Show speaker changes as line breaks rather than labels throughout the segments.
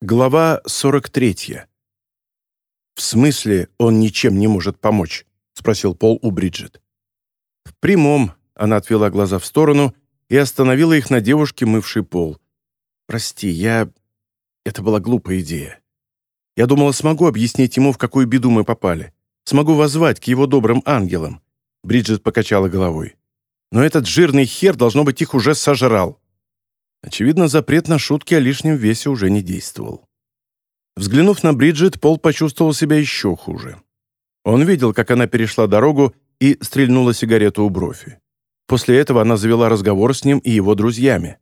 Глава 43. «В смысле он ничем не может помочь?» — спросил Пол у Бриджит. «В прямом», — она отвела глаза в сторону и остановила их на девушке, мывшей пол. «Прости, я... Это была глупая идея. Я думала, смогу объяснить ему, в какую беду мы попали. Смогу воззвать к его добрым ангелам». Бриджит покачала головой. «Но этот жирный хер, должно быть, их уже сожрал». Очевидно, запрет на шутки о лишнем весе уже не действовал. Взглянув на Бриджит, Пол почувствовал себя еще хуже. Он видел, как она перешла дорогу и стрельнула сигарету у брови. После этого она завела разговор с ним и его друзьями.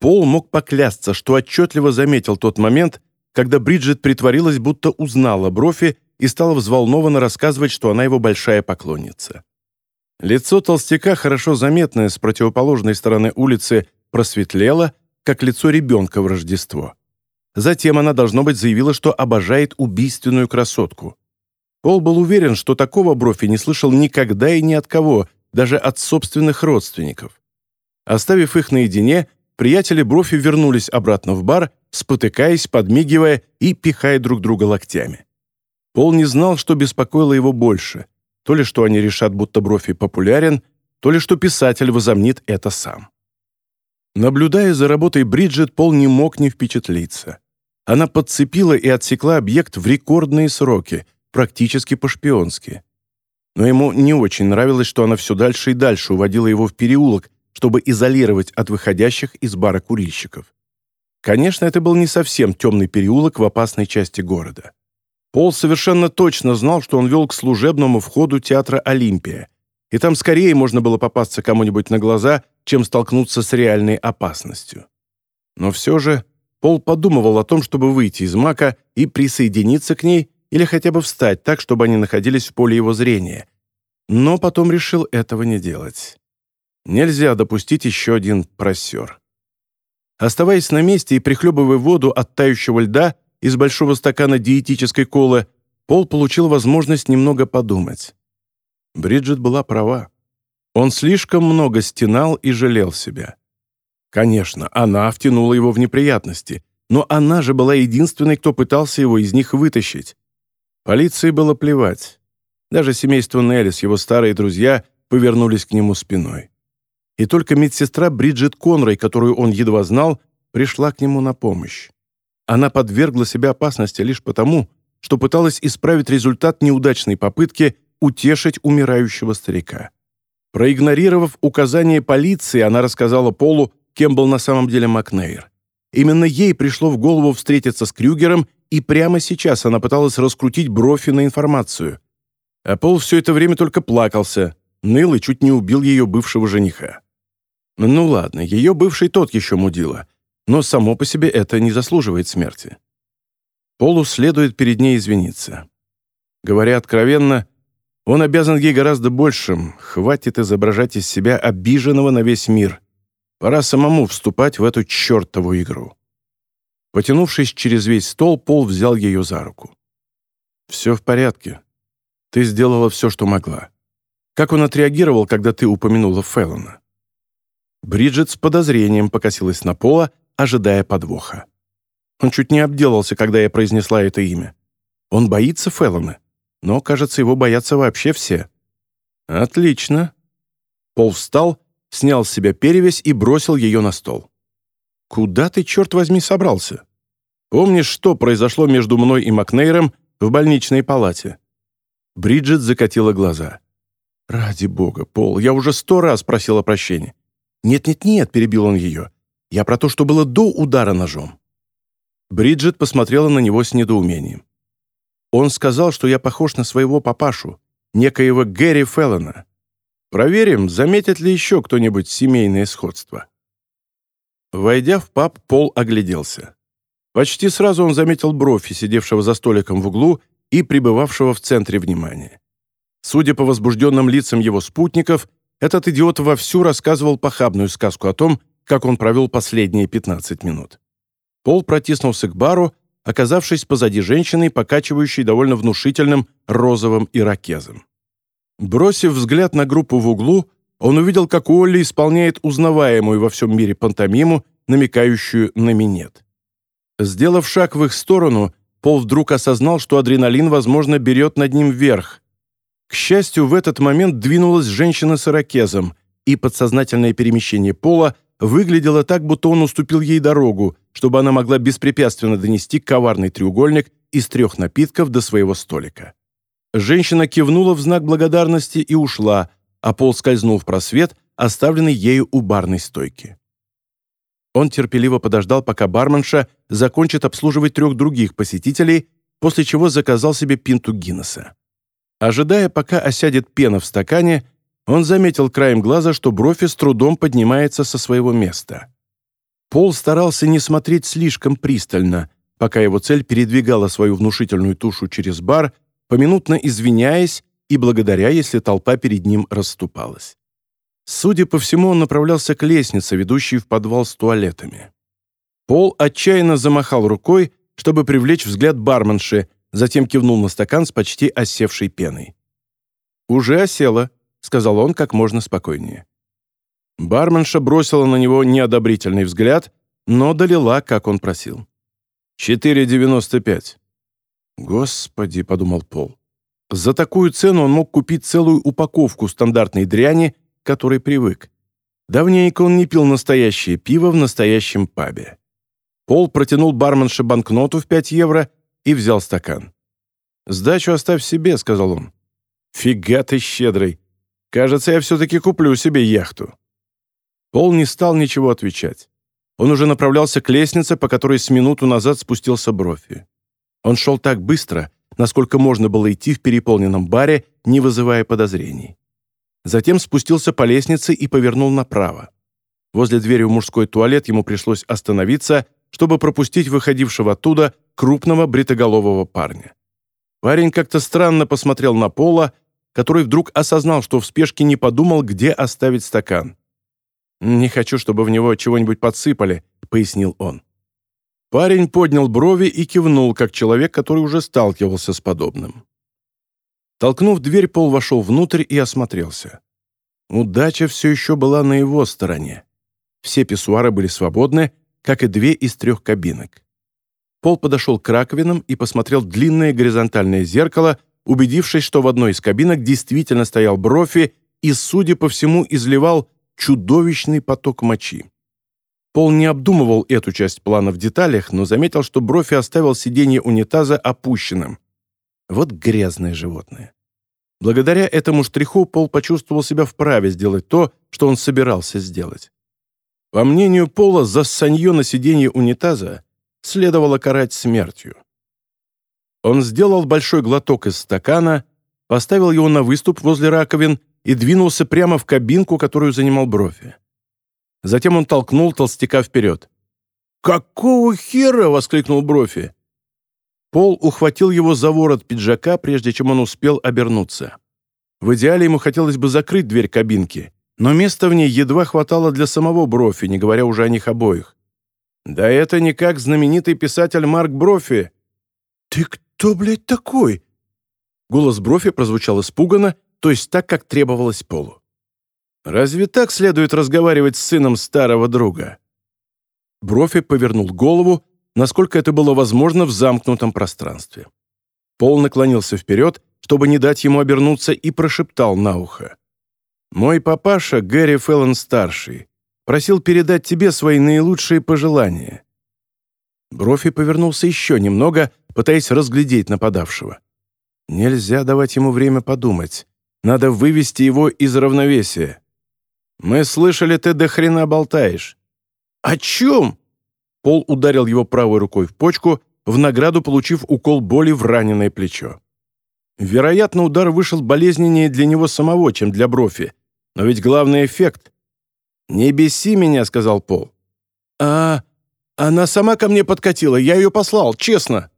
Пол мог поклясться, что отчетливо заметил тот момент, когда Бриджит притворилась, будто узнала Брофи и стала взволнованно рассказывать, что она его большая поклонница. Лицо толстяка, хорошо заметное с противоположной стороны улицы, просветлела, как лицо ребенка в Рождество. Затем она, должно быть, заявила, что обожает убийственную красотку. Пол был уверен, что такого Брофи не слышал никогда и ни от кого, даже от собственных родственников. Оставив их наедине, приятели Брофи вернулись обратно в бар, спотыкаясь, подмигивая и пихая друг друга локтями. Пол не знал, что беспокоило его больше. То ли что они решат, будто Брофи популярен, то ли что писатель возомнит это сам. Наблюдая за работой Бриджит, Пол не мог не впечатлиться. Она подцепила и отсекла объект в рекордные сроки, практически по-шпионски. Но ему не очень нравилось, что она все дальше и дальше уводила его в переулок, чтобы изолировать от выходящих из бара курильщиков. Конечно, это был не совсем темный переулок в опасной части города. Пол совершенно точно знал, что он вел к служебному входу театра «Олимпия», и там скорее можно было попасться кому-нибудь на глаза, чем столкнуться с реальной опасностью. Но все же Пол подумывал о том, чтобы выйти из мака и присоединиться к ней или хотя бы встать так, чтобы они находились в поле его зрения. Но потом решил этого не делать. Нельзя допустить еще один просер. Оставаясь на месте и прихлебывая воду от тающего льда из большого стакана диетической колы, Пол получил возможность немного подумать. Бриджит была права. Он слишком много стенал и жалел себя. Конечно, она втянула его в неприятности, но она же была единственной, кто пытался его из них вытащить. Полиции было плевать. Даже семейство Неллис, его старые друзья, повернулись к нему спиной. И только медсестра Бриджит Конрой, которую он едва знал, пришла к нему на помощь. Она подвергла себя опасности лишь потому, что пыталась исправить результат неудачной попытки утешить умирающего старика. Проигнорировав указания полиции, она рассказала Полу, кем был на самом деле Макнейр. Именно ей пришло в голову встретиться с Крюгером, и прямо сейчас она пыталась раскрутить Брофи на информацию. А Пол все это время только плакался, ныл и чуть не убил ее бывшего жениха. Ну ладно, ее бывший тот еще мудила, но само по себе это не заслуживает смерти. Полу следует перед ней извиниться. Говоря откровенно, он обязан ей гораздо большим. Хватит изображать из себя обиженного на весь мир. Пора самому вступать в эту чертову игру. Потянувшись через весь стол, Пол взял ее за руку. «Все в порядке. Ты сделала все, что могла. Как он отреагировал, когда ты упомянула Феллона?» Бриджит с подозрением покосилась на Пола, ожидая подвоха. Он чуть не обделался, когда я произнесла это имя. Он боится Феллона но, кажется, его боятся вообще все. Отлично. Пол встал, снял с себя перевязь и бросил ее на стол. Куда ты, черт возьми, собрался? Помнишь, что произошло между мной и Макнейром в больничной палате? Бриджит закатила глаза. «Ради бога, Пол, я уже сто раз просила прощения». «Нет-нет-нет», — перебил он ее. «Я про то, что было до удара ножом». Бриджит посмотрела на него с недоумением. Он сказал, что я похож на своего папашу, некоего Гэри Феллона. Проверим, заметит ли еще кто-нибудь семейное сходство. Войдя в паб, Пол огляделся. Почти сразу он заметил Брофи, сидевшего за столиком в углу и пребывавшего в центре внимания. Судя по возбужденным лицам его спутников, этот идиот вовсю рассказывал похабную сказку о том, как он провел последние 15 минут. Пол протиснулся к бару оказавшись позади женщины, покачивающей довольно внушительным розовым ирокезом. Бросив взгляд на группу в углу, он увидел, как Уолли исполняет узнаваемую во всем мире пантомиму, намекающую на минет. Сделав шаг в их сторону, Пол вдруг осознал, что адреналин, возможно, берет над ним вверх. К счастью, в этот момент двинулась женщина с ирокезом, и подсознательное перемещение Пола выглядело так, будто он уступил ей дорогу, чтобы она могла беспрепятственно донести коварный треугольник из трех напитков до своего столика. Женщина кивнула в знак благодарности и ушла, а Пол скользнул в просвет, оставленный ею у барной стойки. Он терпеливо подождал, пока барменша закончит обслуживать трех других посетителей, после чего заказал себе пинту Гиннесса. Ожидая, пока осядет пена в стакане, он заметил краем глаза, что Брофи с трудом поднимается со своего места. Пол старался не смотреть слишком пристально, пока его цель передвигала свою внушительную тушу через бар, поминутно извиняясь и благодаря, если толпа перед ним расступалась. Судя по всему, он направлялся к лестнице, ведущей в подвал с туалетами. Пол отчаянно замахал рукой, чтобы привлечь взгляд барменши, затем кивнул на стакан с почти осевшей пеной. «Уже осела», — сказал он как можно спокойнее. Барменша бросила на него неодобрительный взгляд, но долила, как он просил. «Четыре девяносто пять». «Господи», — подумал Пол, — «за такую цену он мог купить целую упаковку стандартной дряни, которой привык. Давненько он не пил настоящее пиво в настоящем пабе». Пол протянул барменше банкноту в пять евро и взял стакан. «Сдачу оставь себе», — сказал он. «Фига ты щедрый. Кажется, я все-таки куплю себе яхту». Пол не стал ничего отвечать. Он уже направлялся к лестнице, по которой с минуту назад спустился Брофи. Он шел так быстро, насколько можно было идти в переполненном баре, не вызывая подозрений. Затем спустился по лестнице и повернул направо. Возле двери в мужской туалет ему пришлось остановиться, чтобы пропустить выходившего оттуда крупного бритоголового парня. Парень как-то странно посмотрел на Пола, который вдруг осознал, что в спешке не подумал, где оставить стакан. «Не хочу, чтобы в него чего-нибудь подсыпали», — пояснил он. Парень поднял брови и кивнул, как человек, который уже сталкивался с подобным. Толкнув дверь, Пол вошел внутрь и осмотрелся. Удача все еще была на его стороне. Все писсуары были свободны, как и две из трех кабинок. Пол подошел к раковинам и посмотрел длинное горизонтальное зеркало, убедившись, что в одной из кабинок действительно стоял Брофи и, судя по всему, изливал чудовищный поток мочи. Пол не обдумывал эту часть плана в деталях, но заметил, что Брофи оставил сиденье унитаза опущенным. Вот грязное животное. Благодаря этому штриху Пол почувствовал себя вправе сделать то, что он собирался сделать. По мнению Пола, за санье на сиденье унитаза следовало карать смертью. Он сделал большой глоток из стакана, поставил его на выступ возле раковин и двинулся прямо в кабинку, которую занимал Брофи. Затем он толкнул толстяка вперед. «Какого хера?» — воскликнул Брофи. Пол ухватил его за ворот пиджака, прежде чем он успел обернуться. В идеале ему хотелось бы закрыть дверь кабинки, но места в ней едва хватало для самого Брофи, не говоря уже о них обоих. «Да это не как знаменитый писатель Марк Брофи!» «Ты кто, блядь, такой?» Голос Брофи прозвучал испуганно, то есть так, как требовалось Полу. «Разве так следует разговаривать с сыном старого друга?» Брофи повернул голову, насколько это было возможно в замкнутом пространстве. Пол наклонился вперед, чтобы не дать ему обернуться, и прошептал на ухо. «Мой папаша, Гэри Феллон-старший, просил передать тебе свои наилучшие пожелания». Брофи повернулся еще немного, пытаясь разглядеть нападавшего. Нельзя давать ему время подумать. Надо вывести его из равновесия. «Мы слышали, ты до хрена болтаешь». «О чем?» Пол ударил его правой рукой в почку, в награду получив укол боли в раненое плечо. Вероятно, удар вышел болезненнее для него самого, чем для Брофи. Но ведь главный эффект. «Не беси меня», — сказал Пол. «А она сама ко мне подкатила, я ее послал, честно».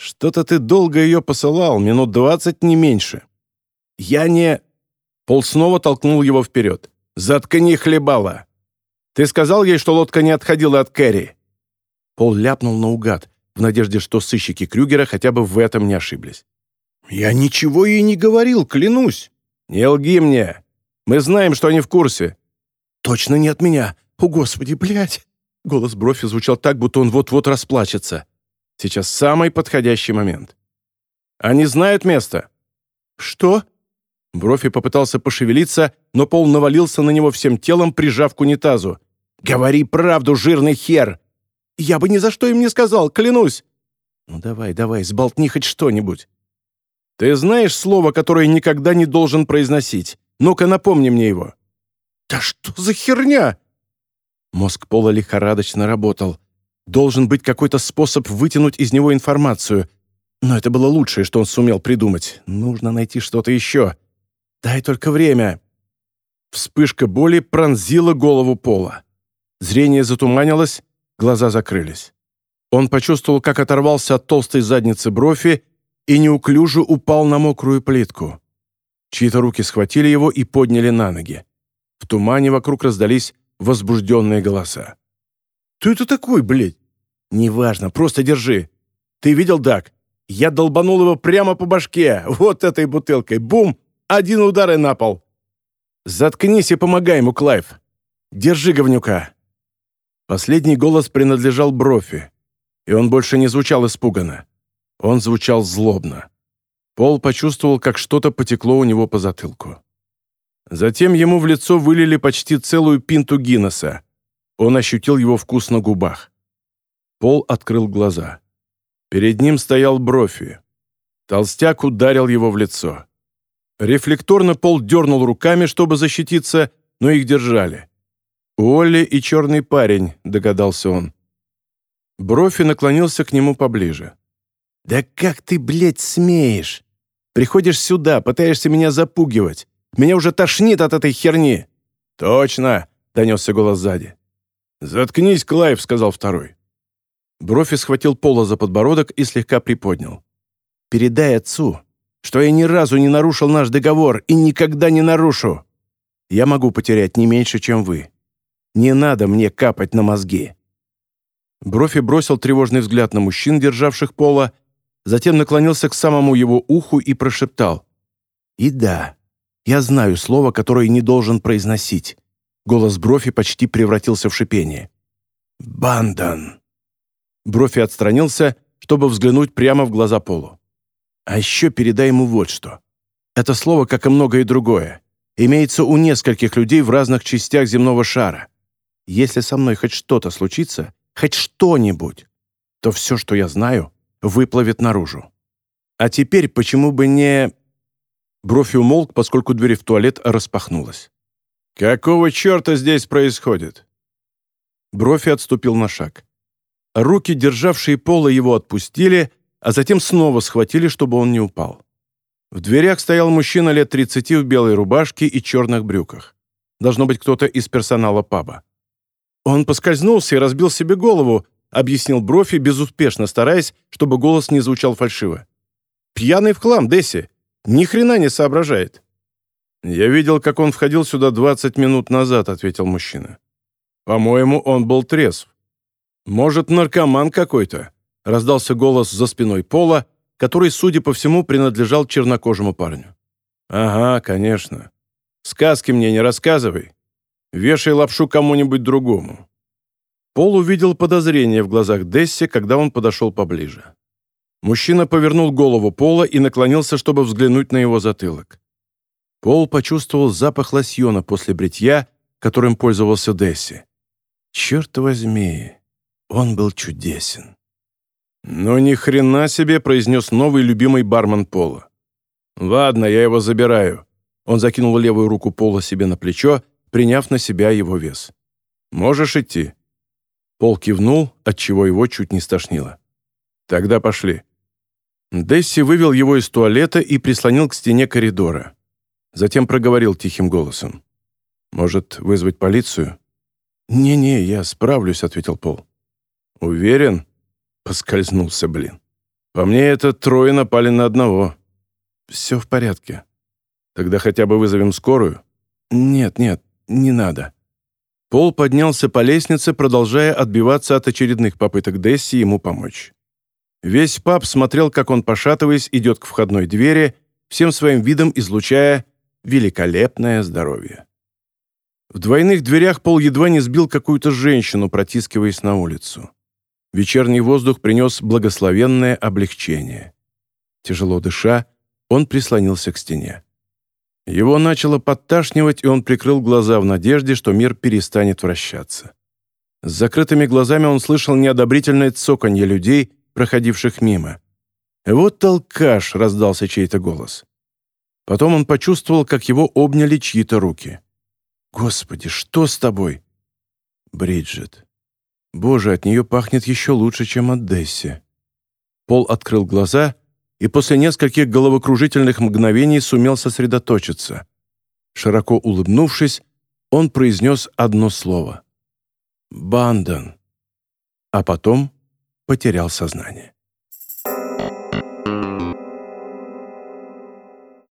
«Что-то ты долго ее посылал, минут двадцать, не меньше». «Я не...» Пол снова толкнул его вперед. «Заткни хлебала. Ты сказал ей, что лодка не отходила от Кэрри?» Пол ляпнул наугад, в надежде, что сыщики Крюгера хотя бы в этом не ошиблись. «Я ничего ей не говорил, клянусь!» «Не лги мне! Мы знаем, что они в курсе!» «Точно не от меня! О, Господи, блядь!» Голос Брофи звучал так, будто он вот-вот расплачется. Сейчас самый подходящий момент. «Они знают место?» «Что?» Брофи попытался пошевелиться, но Пол навалился на него всем телом, прижав к унитазу. «Говори правду, жирный хер!» «Я бы ни за что им не сказал, клянусь!» «Ну давай, давай, сболтни хоть что-нибудь!» «Ты знаешь слово, которое никогда не должен произносить? Ну-ка напомни мне его!» «Да что за херня?» Мозг Пола лихорадочно работал. Должен быть какой-то способ вытянуть из него информацию. Но это было лучшее, что он сумел придумать. Нужно найти что-то еще. Дай только время. Вспышка боли пронзила голову Пола. Зрение затуманилось, глаза закрылись. Он почувствовал, как оторвался от толстой задницы брови и неуклюже упал на мокрую плитку. Чьи-то руки схватили его и подняли на ноги. В тумане вокруг раздались возбужденные голоса. «Ты это такой, блядь?» «Неважно, просто держи. Ты видел, Дак? Я долбанул его прямо по башке, вот этой бутылкой. Бум! Один удар и на пол. Заткнись и помогай ему, Клайв. Держи говнюка». Последний голос принадлежал Брофи, и он больше не звучал испуганно. Он звучал злобно. Пол почувствовал, как что-то потекло у него по затылку. Затем ему в лицо вылили почти целую пинту Гиннесса. Он ощутил его вкус на губах. Пол открыл глаза. Перед ним стоял Брофи. Толстяк ударил его в лицо. Рефлекторно Пол дернул руками, чтобы защититься, но их держали. «Олли и черный парень», — догадался он. Брофи наклонился к нему поближе. «Да как ты, блядь, смеешь? Приходишь сюда, пытаешься меня запугивать. Меня уже тошнит от этой херни!» «Точно!» — донесся голос сзади. «Заткнись, Клайв», — сказал второй. Брофи схватил Пола за подбородок и слегка приподнял. «Передай отцу, что я ни разу не нарушил наш договор и никогда не нарушу. Я могу потерять не меньше, чем вы. Не надо мне капать на мозги». Брофи бросил тревожный взгляд на мужчин, державших Пола, затем наклонился к самому его уху и прошептал. «И да, я знаю слово, которое не должен произносить». Голос Брофи почти превратился в шипение. «Бандан». Брофи отстранился, чтобы взглянуть прямо в глаза Полу. «А еще передай ему вот что. Это слово, как и многое другое, имеется у нескольких людей в разных частях земного шара. Если со мной хоть что-то случится, хоть что-нибудь, то все, что я знаю, выплывет наружу. А теперь почему бы не...» Брофи умолк, поскольку дверь в туалет распахнулась. «Какого черта здесь происходит?» Брофи отступил на шаг. Руки, державшие пола, его отпустили, а затем снова схватили, чтобы он не упал. В дверях стоял мужчина лет 30 в белой рубашке и черных брюках. Должно быть кто-то из персонала паба. «Он поскользнулся и разбил себе голову», — объяснил Брофи, безуспешно стараясь, чтобы голос не звучал фальшиво. «Пьяный в хлам, Десси. Ни хрена не соображает». «Я видел, как он входил сюда 20 минут назад», — ответил мужчина. «По-моему, он был трезв». «Может, наркоман какой-то?» — раздался голос за спиной Пола, который, судя по всему, принадлежал чернокожему парню. «Ага, конечно. Сказки мне не рассказывай. Вешай лапшу кому-нибудь другому». Пол увидел подозрение в глазах Десси, когда он подошел поближе. Мужчина повернул голову Пола и наклонился, чтобы взглянуть на его затылок. Пол почувствовал запах лосьона после бритья, которым пользовался Десси. «Черт возьми, он был чудесен. «Ну ни хрена себе!» — произнес новый любимый бармен Пола. «Ладно, я его забираю». Он закинул левую руку Пола себе на плечо, приняв на себя его вес. «Можешь идти». Пол кивнул, отчего его чуть не стошнило. «Тогда пошли». Десси вывел его из туалета и прислонил к стене коридора. Затем проговорил тихим голосом. «Может, вызвать полицию?» «Не-не, я справлюсь», — ответил Пол. «Уверен?» Поскользнулся, блин. «По мне, это трое напали на одного». «Все в порядке». «Тогда хотя бы вызовем скорую?» «Нет, нет, не надо». Пол поднялся по лестнице, продолжая отбиваться от очередных попыток Десси ему помочь. Весь пап смотрел, как он, пошатываясь, идет к входной двери, всем своим видом излучая великолепное здоровье. В двойных дверях Пол едва не сбил какую-то женщину, протискиваясь на улицу. Вечерний воздух принес благословенное облегчение. Тяжело дыша, он прислонился к стене. Его начало подташнивать, и он прикрыл глаза в надежде, что мир перестанет вращаться. С закрытыми глазами он слышал неодобрительное цоканье людей, проходивших мимо. «Вот толкаш!» — раздался чей-то голос. Потом он почувствовал, как его обняли чьи-то руки. «Господи, что с тобой?» «Бриджит. Боже, от нее пахнет еще лучше, чем от Десси». Пол открыл глаза и после нескольких головокружительных мгновений сумел сосредоточиться. Широко улыбнувшись, он произнес одно слово. «Бандон». А потом потерял сознание.